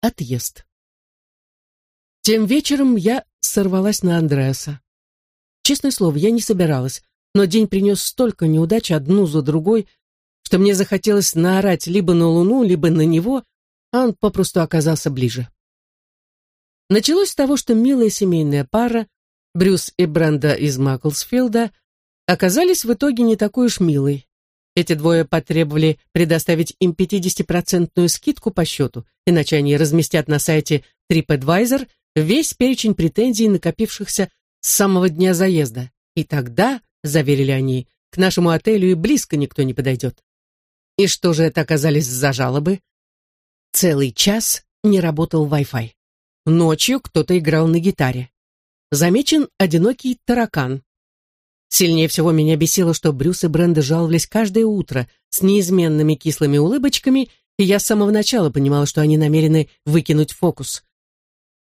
Отъезд. Тем вечером я сорвалась на Андреаса. Честное слово, я не собиралась, но день принес столько неудач одну за другой, что мне захотелось наорать либо на Луну, либо на него, а он попросту оказался ближе. Началось с того, что милая семейная пара, Брюс и Бренда из Маклсфилда, оказались в итоге не такой уж милой. Эти двое потребовали предоставить им 50-процентную скидку по счету, иначе они разместят на сайте TripAdvisor весь перечень претензий, накопившихся с самого дня заезда. И тогда, заверили они, к нашему отелю и близко никто не подойдет. И что же это оказались за жалобы? Целый час не работал Wi-Fi. Ночью кто-то играл на гитаре. Замечен одинокий таракан. Сильнее всего меня бесило, что Брюс и Бренда жаловались каждое утро с неизменными кислыми улыбочками, и я с самого начала понимала, что они намерены выкинуть фокус.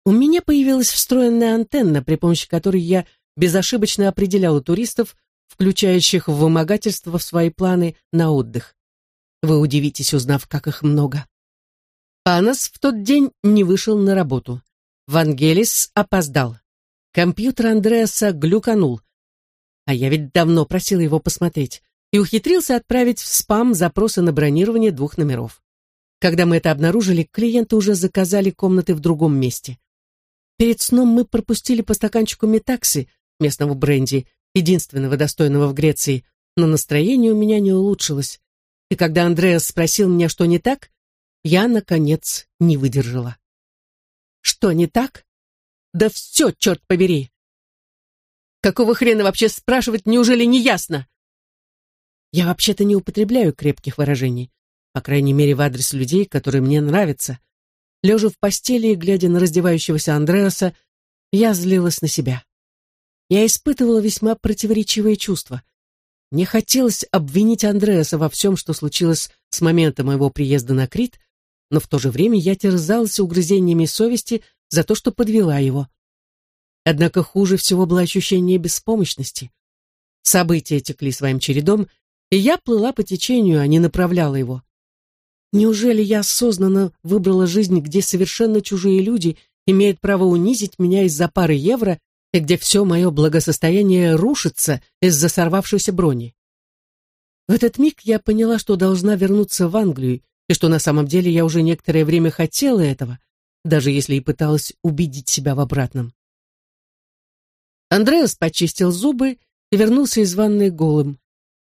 У меня появилась встроенная антенна, при помощи которой я безошибочно определяла туристов, включающих вымогательство в свои планы на отдых. Вы удивитесь, узнав, как их много. Панос в тот день не вышел на работу. Вангелис опоздал. Компьютер Андреаса глюканул. А я ведь давно просила его посмотреть и ухитрился отправить в спам запросы на бронирование двух номеров. Когда мы это обнаружили, клиенты уже заказали комнаты в другом месте. Перед сном мы пропустили по стаканчику метакси, местного бренди, единственного достойного в Греции, но настроение у меня не улучшилось. И когда Андреас спросил меня, что не так, я, наконец, не выдержала. Что не так? Да все, черт побери! Какого хрена вообще спрашивать, неужели не ясно? Я вообще-то не употребляю крепких выражений, по крайней мере, в адрес людей, которые мне нравятся. Лежа в постели и глядя на раздевающегося Андреаса, я злилась на себя. Я испытывала весьма противоречивые чувства. Мне хотелось обвинить Андреаса во всем, что случилось с момента моего приезда на Крит, но в то же время я терзалась угрызениями совести за то, что подвела его. Однако хуже всего было ощущение беспомощности. События текли своим чередом, и я плыла по течению, а не направляла его. Неужели я осознанно выбрала жизнь, где совершенно чужие люди имеют право унизить меня из-за пары евро и где все мое благосостояние рушится из-за сорвавшейся брони? В этот миг я поняла, что должна вернуться в Англию, и что на самом деле я уже некоторое время хотела этого, даже если и пыталась убедить себя в обратном. Андреас почистил зубы и вернулся из ванной голым,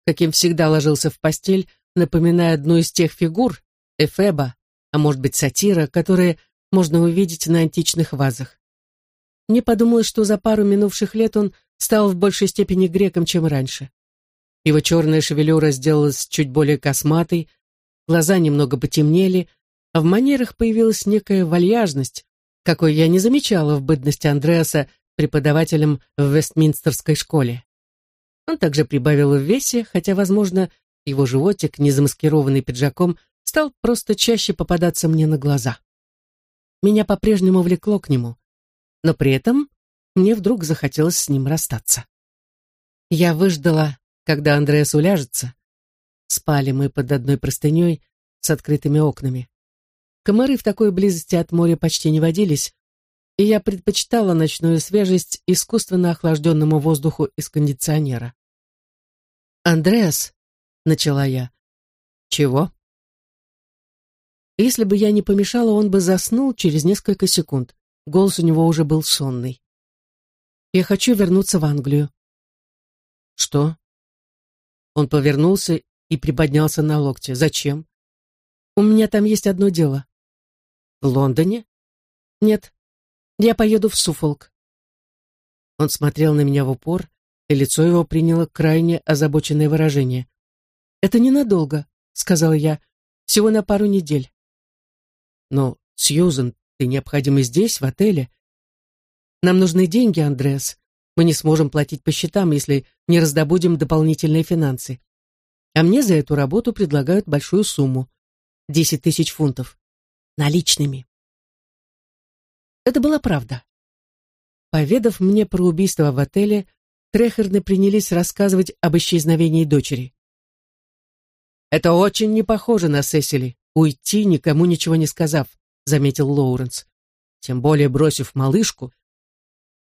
каким всегда ложился в постель, напоминая одну из тех фигур, Эфеба, а может быть сатира, которые можно увидеть на античных вазах. Мне подумалось, что за пару минувших лет он стал в большей степени греком, чем раньше. Его черная шевелюра сделалась чуть более косматой, глаза немного потемнели, а в манерах появилась некая вальяжность, какой я не замечала в бытности Андреаса преподавателем в Вестминстерской школе. Он также прибавил в весе, хотя, возможно, его животик, не замаскированный пиджаком, стал просто чаще попадаться мне на глаза. Меня по-прежнему влекло к нему, но при этом мне вдруг захотелось с ним расстаться. Я выждала, когда Андреас уляжется. Спали мы под одной простыней с открытыми окнами. Комары в такой близости от моря почти не водились, и я предпочитала ночную свежесть искусственно охлажденному воздуху из кондиционера. «Андреас», — начала я. «Чего?» Если бы я не помешала, он бы заснул через несколько секунд. Голос у него уже был сонный. «Я хочу вернуться в Англию». «Что?» Он повернулся и приподнялся на локте. «Зачем?» «У меня там есть одно дело». «В Лондоне?» «Нет, я поеду в Суфолк. Он смотрел на меня в упор, и лицо его приняло крайне озабоченное выражение. «Это ненадолго», — сказала я, — «всего на пару недель». «Но, Сьюзен, ты необходима здесь, в отеле. Нам нужны деньги, Андреас. Мы не сможем платить по счетам, если не раздобудем дополнительные финансы. А мне за эту работу предлагают большую сумму — десять тысяч фунтов. Наличными. Это была правда. Поведав мне про убийство в отеле, Трехерны принялись рассказывать об исчезновении дочери. «Это очень не похоже на Сесили, уйти, никому ничего не сказав», заметил Лоуренс. «Тем более бросив малышку».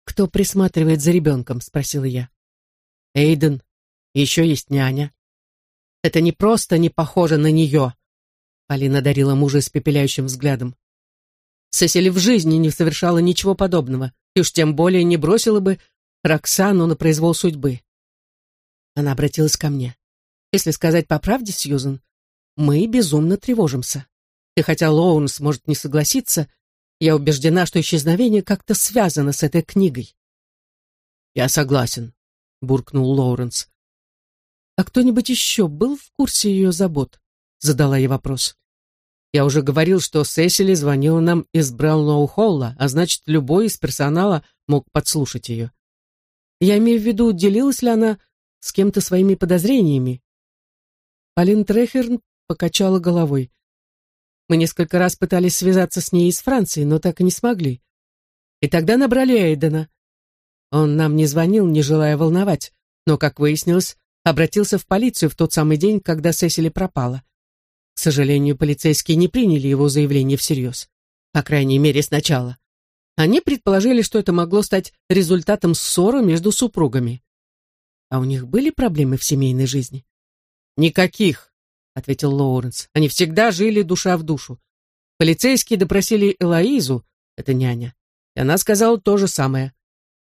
«Кто присматривает за ребенком?» — спросила я. «Эйден. Еще есть няня». «Это не просто не похоже на нее», — Полина дарила мужа испепеляющим взглядом. Сесили в жизни не совершала ничего подобного, и уж тем более не бросила бы Роксану на произвол судьбы. Она обратилась ко мне. «Если сказать по правде, Сьюзен, мы безумно тревожимся. И хотя Лоунс может не согласиться, я убеждена, что исчезновение как-то связано с этой книгой». «Я согласен», — буркнул Лоуренс. «А кто-нибудь еще был в курсе ее забот?» — задала я вопрос. Я уже говорил, что Сесили звонила нам из Браунлоу-Холла, а значит, любой из персонала мог подслушать ее. Я имею в виду, делилась ли она с кем-то своими подозрениями. Полин Трехерн покачала головой. Мы несколько раз пытались связаться с ней из Франции, но так и не смогли. И тогда набрали Эйдена. Он нам не звонил, не желая волновать, но, как выяснилось, обратился в полицию в тот самый день, когда Сесили пропала. К сожалению, полицейские не приняли его заявление всерьез. По крайней мере, сначала. Они предположили, что это могло стать результатом ссоры между супругами. А у них были проблемы в семейной жизни? Никаких, ответил Лоуренс. Они всегда жили душа в душу. Полицейские допросили Элоизу, это няня, и она сказала то же самое.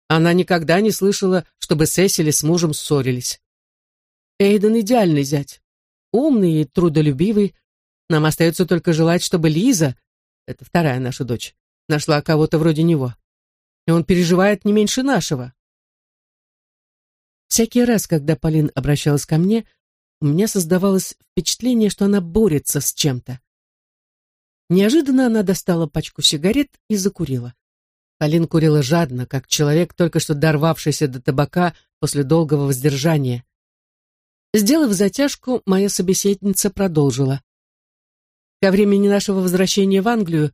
Она никогда не слышала, чтобы Сесили с мужем ссорились. Эйден идеальный зять умный и трудолюбивый. Нам остается только желать, чтобы Лиза, это вторая наша дочь, нашла кого-то вроде него. И он переживает не меньше нашего. Всякий раз, когда Полин обращалась ко мне, у меня создавалось впечатление, что она борется с чем-то. Неожиданно она достала пачку сигарет и закурила. Полин курила жадно, как человек, только что дорвавшийся до табака после долгого воздержания. Сделав затяжку, моя собеседница продолжила. Ко времени нашего возвращения в Англию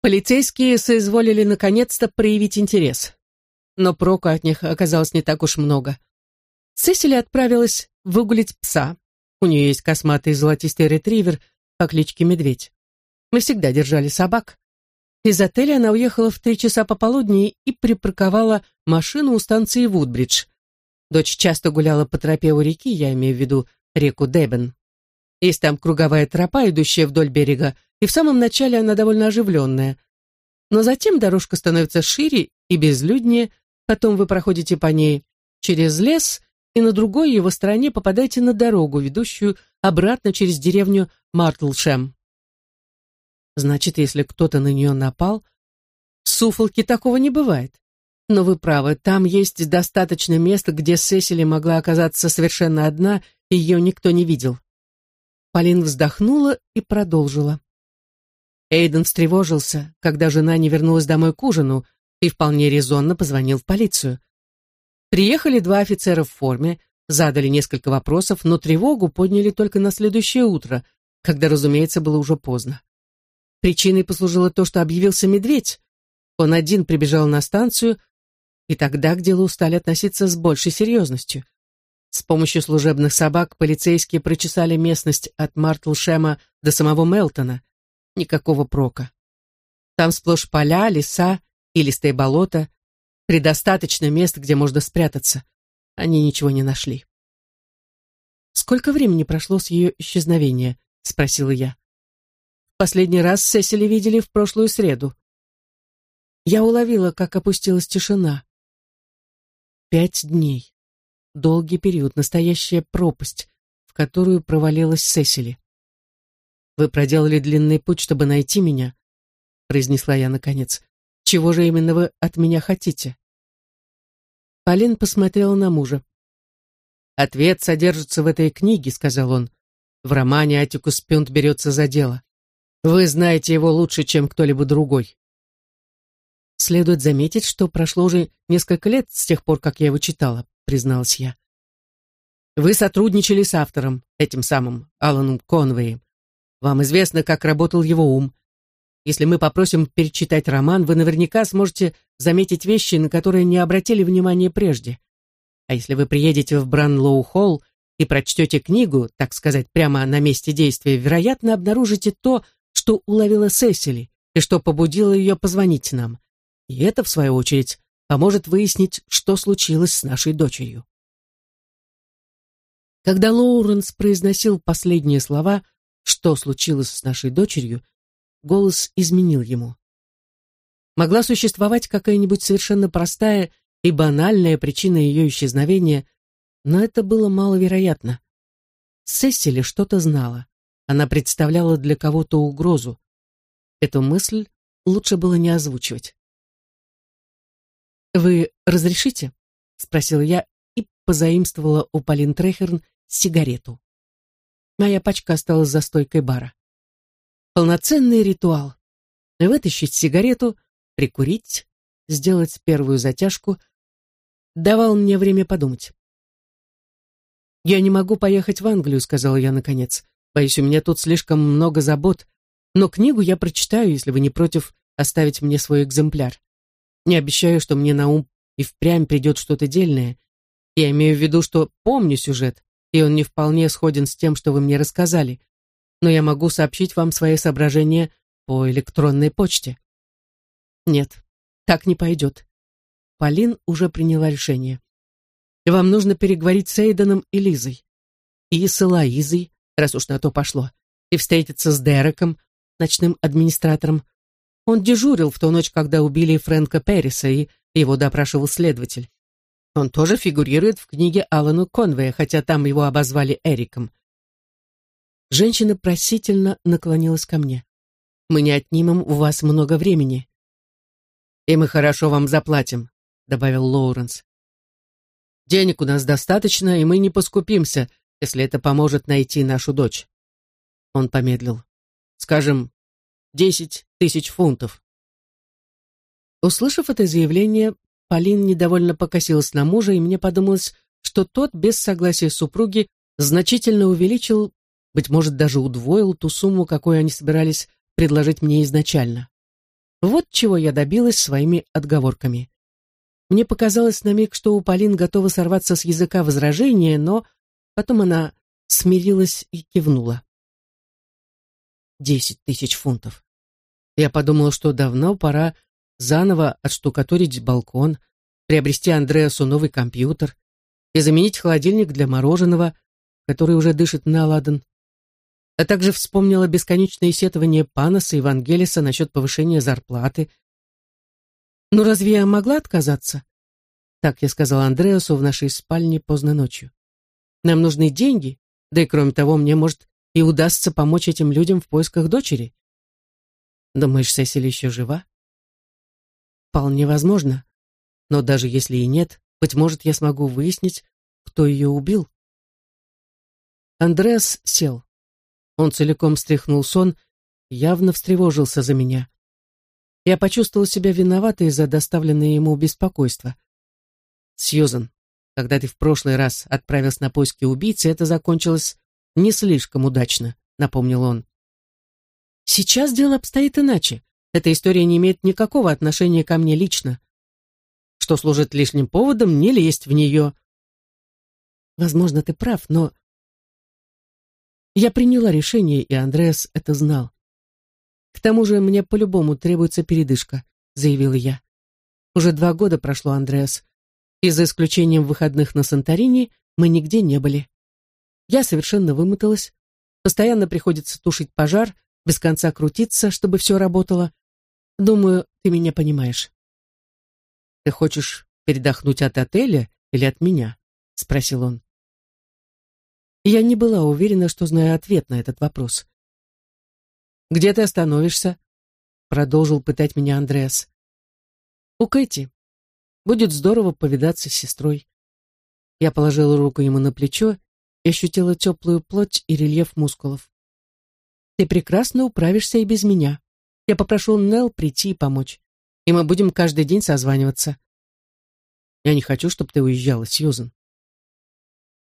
полицейские соизволили наконец-то проявить интерес. Но проку от них оказалось не так уж много. Сесили отправилась выгулить пса. У нее есть косматый золотистый ретривер по кличке Медведь. Мы всегда держали собак. Из отеля она уехала в три часа пополудни и припарковала машину у станции Вудбридж. Дочь часто гуляла по тропе у реки, я имею в виду реку Дебен. Есть там круговая тропа, идущая вдоль берега, и в самом начале она довольно оживленная. Но затем дорожка становится шире и безлюднее, потом вы проходите по ней через лес, и на другой его стороне попадаете на дорогу, ведущую обратно через деревню Мартлшем. Значит, если кто-то на нее напал, в Суфолке такого не бывает. Но вы правы, там есть достаточно места, где Сесили могла оказаться совершенно одна, и ее никто не видел. Полин вздохнула и продолжила. Эйден встревожился, когда жена не вернулась домой к ужину, и вполне резонно позвонил в полицию. Приехали два офицера в форме, задали несколько вопросов, но тревогу подняли только на следующее утро, когда, разумеется, было уже поздно. Причиной послужило то, что объявился медведь. Он один прибежал на станцию, и тогда к делу стали относиться с большей серьезностью. С помощью служебных собак полицейские прочесали местность от Мартлшема до самого Мелтона. Никакого прока. Там сплошь поля, леса и листые болота, предостаточно мест, где можно спрятаться. Они ничего не нашли. «Сколько времени прошло с ее исчезновения?» — спросила я. «Последний раз Сесили видели в прошлую среду». Я уловила, как опустилась тишина. Пять дней. Долгий период, настоящая пропасть, в которую провалилась Сесили. «Вы проделали длинный путь, чтобы найти меня», — произнесла я наконец. «Чего же именно вы от меня хотите?» Полин посмотрела на мужа. «Ответ содержится в этой книге», — сказал он. «В романе Атикус Пюнт берется за дело. Вы знаете его лучше, чем кто-либо другой. Следует заметить, что прошло уже несколько лет с тех пор, как я его читала, призналась я. Вы сотрудничали с автором, этим самым Аланом Конвеем. Вам известно, как работал его ум. Если мы попросим перечитать роман, вы наверняка сможете заметить вещи, на которые не обратили внимания прежде. А если вы приедете в Бранлоу-Холл и прочтете книгу, так сказать, прямо на месте действия, вероятно, обнаружите то, что уловила Сесили и что побудило ее позвонить нам. И это, в свою очередь, поможет выяснить, что случилось с нашей дочерью. Когда Лоуренс произносил последние слова «что случилось с нашей дочерью», голос изменил ему. Могла существовать какая-нибудь совершенно простая и банальная причина ее исчезновения, но это было маловероятно. Сесили что-то знала. Она представляла для кого-то угрозу. Эту мысль лучше было не озвучивать. «Вы разрешите?» — спросила я и позаимствовала у Полин Трехерн сигарету. Моя пачка осталась за стойкой бара. Полноценный ритуал. Вытащить сигарету, прикурить, сделать первую затяжку, давал мне время подумать. «Я не могу поехать в Англию», — сказала я наконец. «Боюсь, у меня тут слишком много забот, но книгу я прочитаю, если вы не против оставить мне свой экземпляр. Не обещаю, что мне на ум и впрямь придет что-то дельное. Я имею в виду, что помню сюжет, и он не вполне сходен с тем, что вы мне рассказали, но я могу сообщить вам свои соображения по электронной почте». «Нет, так не пойдет». Полин уже приняла решение. Вам нужно переговорить с Эйденом и Лизой. И с Элоизой, раз уж на то пошло. И встретиться с Дереком, ночным администратором. Он дежурил в ту ночь, когда убили Фрэнка Перриса, и его допрашивал следователь. Он тоже фигурирует в книге Алану Конвея, хотя там его обозвали Эриком. Женщина просительно наклонилась ко мне. «Мы не отнимем у вас много времени». «И мы хорошо вам заплатим», — добавил Лоуренс. Денег у нас достаточно, и мы не поскупимся, если это поможет найти нашу дочь. Он помедлил. Скажем, десять тысяч фунтов. Услышав это заявление, Полин недовольно покосилась на мужа, и мне подумалось, что тот, без согласия супруги, значительно увеличил, быть может, даже удвоил ту сумму, какую они собирались предложить мне изначально. Вот чего я добилась своими отговорками. Мне показалось на миг, что у Полин готова сорваться с языка возражения, но потом она смирилась и кивнула. Десять тысяч фунтов. Я подумала, что давно пора заново отштукатурить балкон, приобрести Андреасу новый компьютер и заменить холодильник для мороженого, который уже дышит на ладан. А также вспомнила бесконечные сетования Паноса и Вангелиса насчет повышения зарплаты, «Ну разве я могла отказаться?» Так я сказала Андреасу в нашей спальне поздно ночью. «Нам нужны деньги, да и кроме того, мне, может, и удастся помочь этим людям в поисках дочери». «Думаешь, Сесиль еще жива?» «Вполне возможно. Но даже если и нет, быть может, я смогу выяснить, кто ее убил». Андреас сел. Он целиком стряхнул сон, явно встревожился за меня. Я почувствовал себя виноватой за доставленное ему беспокойство. Сьюзан, когда ты в прошлый раз отправился на поиски убийцы, это закончилось не слишком удачно, напомнил он. Сейчас дело обстоит иначе. Эта история не имеет никакого отношения ко мне лично. Что служит лишним поводом не лезть в нее. Возможно, ты прав, но... Я приняла решение, и Андреас это знал. К тому же мне по-любому требуется передышка, заявила я. Уже два года прошло, Андреас. И за исключением выходных на Санторини мы нигде не были. Я совершенно вымоталась. Постоянно приходится тушить пожар, без конца крутиться, чтобы все работало. Думаю, ты меня понимаешь. Ты хочешь передохнуть от отеля или от меня? Спросил он. Я не была уверена, что знаю ответ на этот вопрос. «Где ты остановишься?» Продолжил пытать меня Андреас. «У Кэти. Будет здорово повидаться с сестрой». Я положила руку ему на плечо и ощутила теплую плоть и рельеф мускулов. «Ты прекрасно управишься и без меня. Я попрошу Нелл прийти и помочь, и мы будем каждый день созваниваться». «Я не хочу, чтобы ты уезжала, Сьюзен».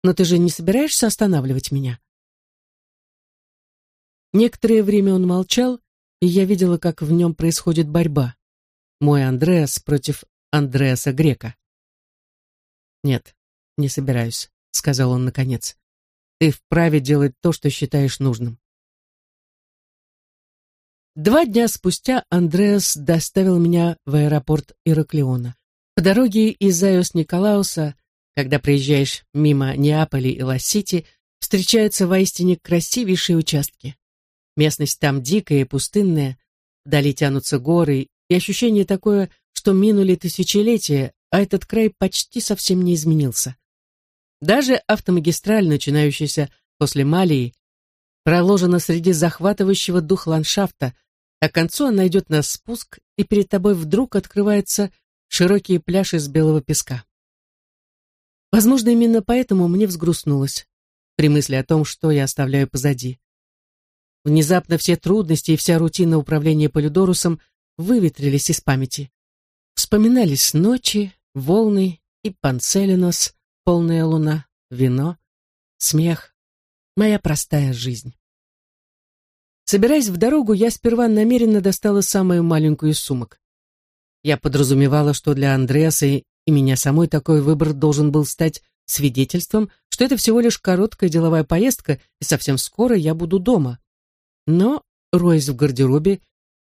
«Но ты же не собираешься останавливать меня?» Некоторое время он молчал, и я видела, как в нем происходит борьба. Мой Андреас против Андреаса Грека. «Нет, не собираюсь», — сказал он наконец. «Ты вправе делать то, что считаешь нужным». Два дня спустя Андреас доставил меня в аэропорт Ираклиона. По дороге из Айос-Николаоса, когда проезжаешь мимо Неаполя и Ласити, встречаются воистине красивейшие участки. Местность там дикая и пустынная, вдали тянутся горы, и ощущение такое, что минули тысячелетия, а этот край почти совсем не изменился. Даже автомагистраль, начинающаяся после Малии, проложена среди захватывающего дух ландшафта, а к концу она идет на спуск, и перед тобой вдруг открывается широкий пляж из белого песка. Возможно, именно поэтому мне взгрустнулось при мысли о том, что я оставляю позади. Внезапно все трудности и вся рутина управления Полюдорусом выветрились из памяти. Вспоминались ночи, волны и Панцелинос, полная луна, вино, смех, моя простая жизнь. Собираясь в дорогу, я сперва намеренно достала самую маленькую из сумок. Я подразумевала, что для Андреаса и меня самой такой выбор должен был стать свидетельством, что это всего лишь короткая деловая поездка, и совсем скоро я буду дома. Но, роясь в гардеробе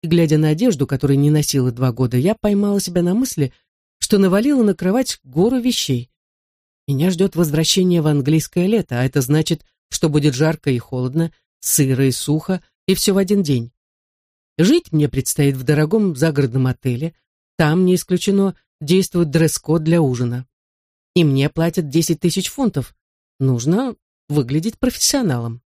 и глядя на одежду, которую не носила два года, я поймала себя на мысли, что навалила на кровать гору вещей. Меня ждет возвращение в английское лето, а это значит, что будет жарко и холодно, сыро и сухо, и все в один день. Жить мне предстоит в дорогом загородном отеле, там, не исключено, действует дресс-код для ужина. И мне платят 10 тысяч фунтов. Нужно выглядеть профессионалом.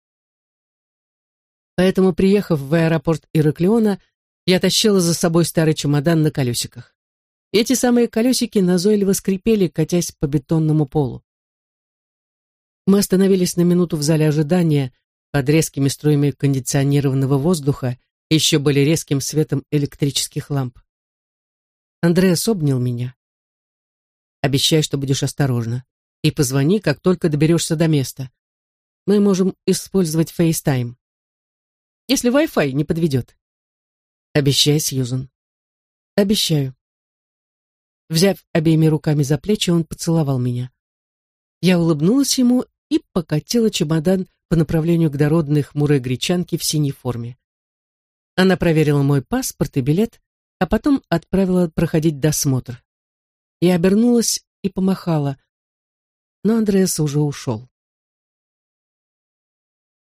Поэтому, приехав в аэропорт Ираклиона, я тащила за собой старый чемодан на колесиках. Эти самые колесики назойливо скрипели, катясь по бетонному полу. Мы остановились на минуту в зале ожидания под резкими струями кондиционированного воздуха и еще более резким светом электрических ламп. Андреас обнял меня. «Обещай, что будешь осторожна, и позвони, как только доберешься до места. Мы можем использовать FaceTime. Если Wi-Fi не подведет». «Обещай, Сьюзан». «Обещаю». Взяв обеими руками за плечи, он поцеловал меня. Я улыбнулась ему и покатила чемодан по направлению к дородной хмурой гречанке в синей форме. Она проверила мой паспорт и билет, а потом отправила проходить досмотр. Я обернулась и помахала, но Андреас уже ушел.